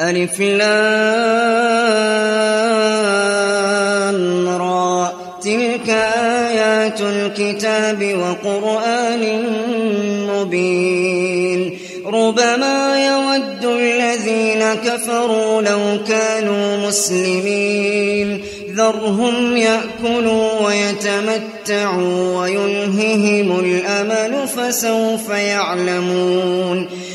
ألف لام را. تلك آيات الكتاب وقرآن مبين. ربما يود الذين كفروا لو كانوا مسلمين. ذرهم يأكلوا ويتمتعوا ويلههم الأمل فسوف يعلمون.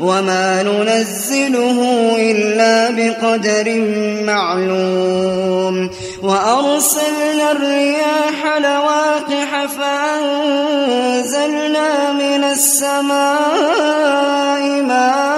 وما ننزله إلا بقدر معلوم وأرسلنا الرياح لواقح فأنزلنا من السماء ماء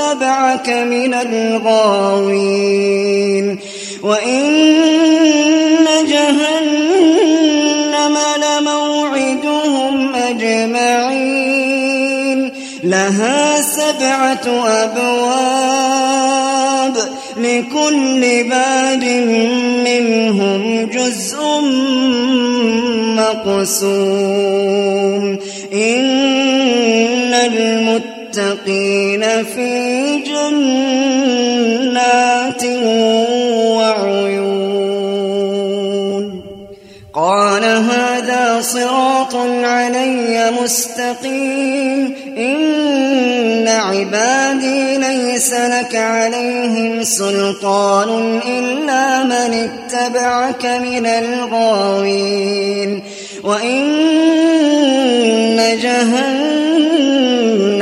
اتبعك من الغاوين. وإن جهنم لموعدهم أجمعين. لها سبعة أبواب لكل باب منهم جزء مقسوم. إن المتقين في جنات وعيون قال هذا صراط علي مستقيم إن عبادي ليس لك عليهم سلطان إلا من اتبعك من الغاوين وإن جهنم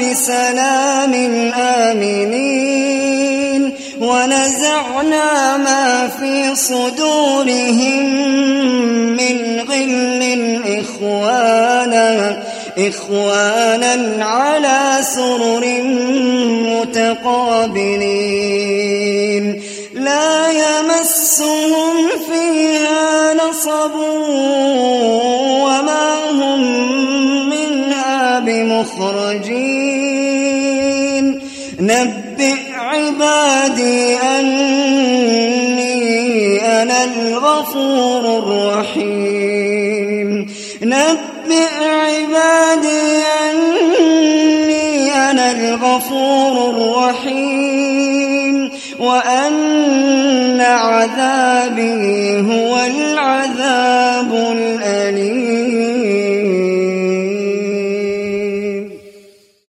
بسلام آمنين ونزعنا ما في صدورهم من غل إخوانا إخوانا على سرر متقابلين. لا يمسهم فيها نصب وما هم عبادي أني أنا الغفور الرحيم. نبئ عبادي أني أنا الغفور الرحيم. وأن عذابي